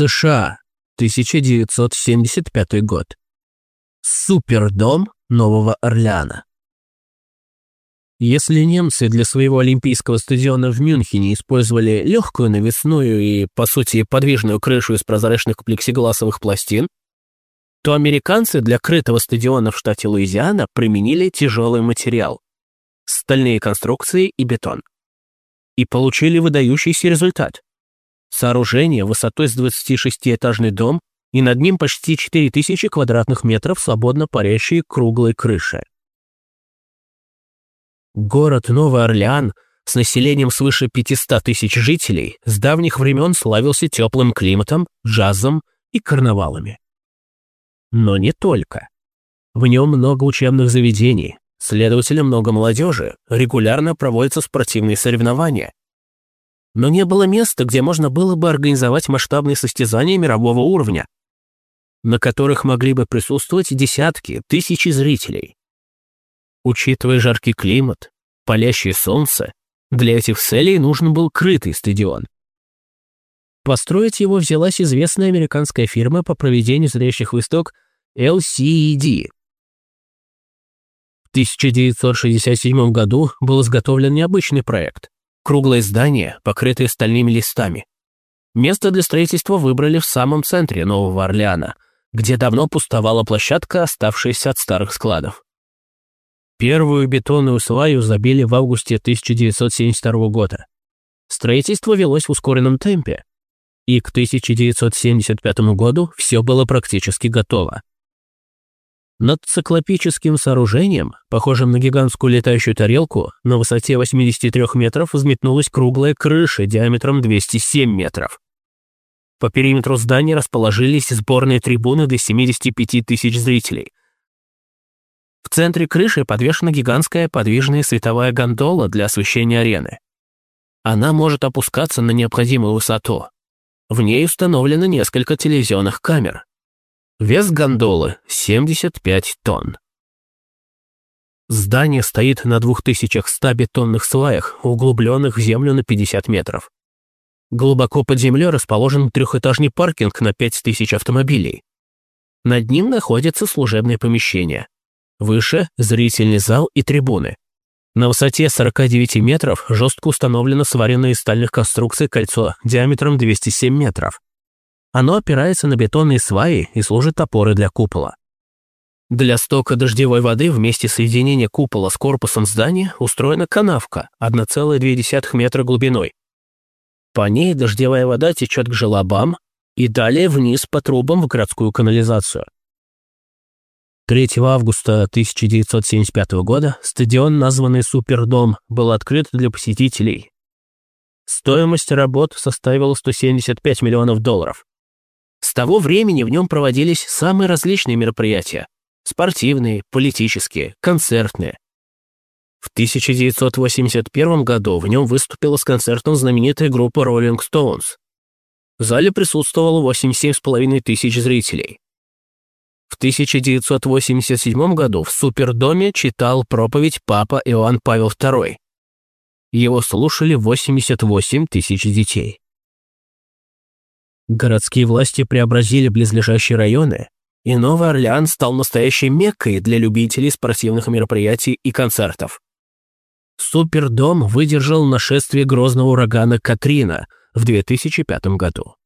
США, 1975 год. Супердом Нового Орлеана. Если немцы для своего олимпийского стадиона в Мюнхене использовали легкую навесную и, по сути, подвижную крышу из прозрачных плексигласовых пластин, то американцы для крытого стадиона в штате Луизиана применили тяжелый материал – стальные конструкции и бетон. И получили выдающийся результат. Сооружение высотой с 26-этажный дом и над ним почти 4000 квадратных метров свободно парящей круглой крыши. Город Новый Орлеан с населением свыше 500 тысяч жителей с давних времен славился теплым климатом, джазом и карнавалами. Но не только. В нем много учебных заведений, следовательно, много молодежи, регулярно проводятся спортивные соревнования. Но не было места, где можно было бы организовать масштабные состязания мирового уровня, на которых могли бы присутствовать десятки, тысячи зрителей. Учитывая жаркий климат, палящее солнце, для этих целей нужен был крытый стадион. Построить его взялась известная американская фирма по проведению зрящих выставок LCED. В 1967 году был изготовлен необычный проект – круглое здание, покрытое стальными листами. Место для строительства выбрали в самом центре Нового Орлеана, где давно пустовала площадка, оставшаяся от старых складов. Первую бетонную сваю забили в августе 1972 года. Строительство велось в ускоренном темпе, и к 1975 году все было практически готово. Над циклопическим сооружением, похожим на гигантскую летающую тарелку, на высоте 83 метров взметнулась круглая крыша диаметром 207 метров. По периметру здания расположились сборные трибуны до 75 тысяч зрителей – в центре крыши подвешена гигантская подвижная световая гондола для освещения арены. Она может опускаться на необходимую высоту. В ней установлено несколько телевизионных камер. Вес гондолы — 75 тонн. Здание стоит на 2100 бетонных сваях, углубленных в землю на 50 метров. Глубоко под землей расположен трехэтажный паркинг на 5000 автомобилей. Над ним находится служебное помещение. Выше – зрительный зал и трибуны. На высоте 49 метров жестко установлено сваренное из стальных конструкций кольцо диаметром 207 метров. Оно опирается на бетонные сваи и служит опорой для купола. Для стока дождевой воды вместе соединения купола с корпусом здания устроена канавка 1,2 метра глубиной. По ней дождевая вода течет к желобам и далее вниз по трубам в городскую канализацию. 3 августа 1975 года стадион, названный Супердом, был открыт для посетителей. Стоимость работ составила 175 миллионов долларов. С того времени в нем проводились самые различные мероприятия – спортивные, политические, концертные. В 1981 году в нем выступила с концертом знаменитая группа Rolling Stones. В зале присутствовало 87,5 тысяч зрителей. В 1987 году в Супердоме читал проповедь папа Иоанн Павел II. Его слушали 88 тысяч детей. Городские власти преобразили близлежащие районы, и Новый Орлеан стал настоящей меккой для любителей спортивных мероприятий и концертов. Супердом выдержал нашествие грозного урагана Катрина в 2005 году.